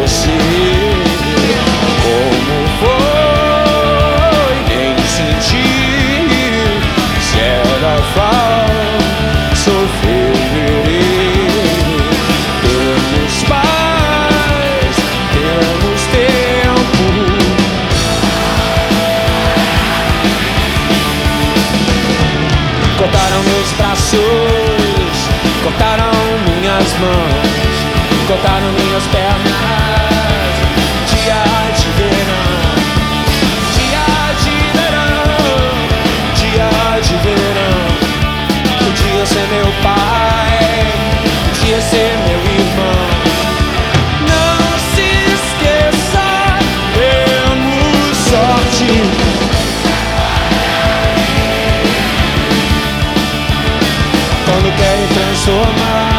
você. Como foi? Nem senti. Se era falso, sofrerei. Temos paz, temos tempo. Cortaram meus braços, cortaram minhas mãos, cortaram minhas pernas. Quando querem transformar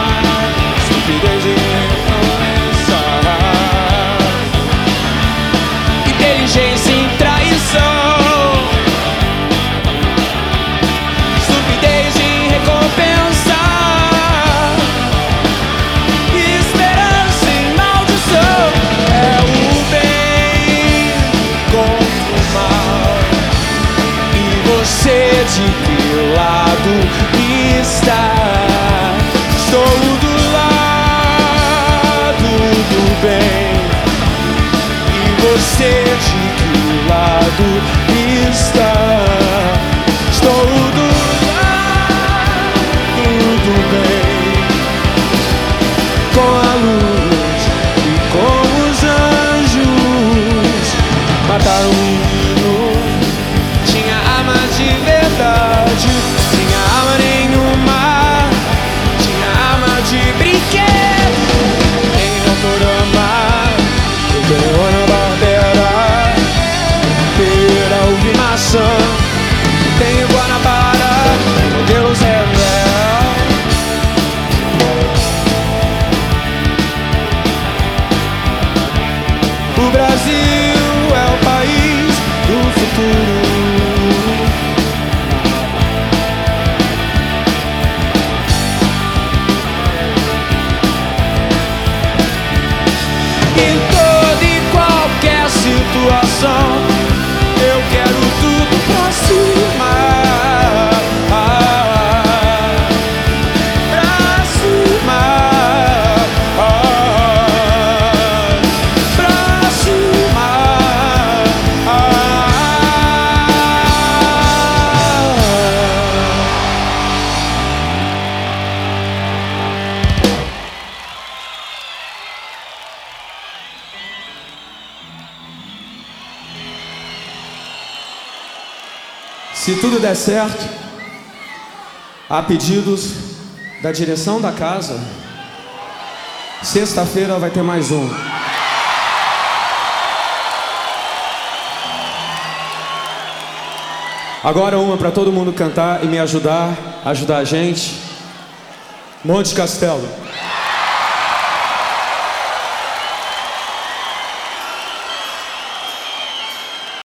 você de que lado está? Estou do lado do bem. Com a Se tudo der certo, há pedidos da direção da casa. Sexta-feira vai ter mais um. Agora uma para todo mundo cantar e me ajudar, ajudar a gente. Monte Castelo.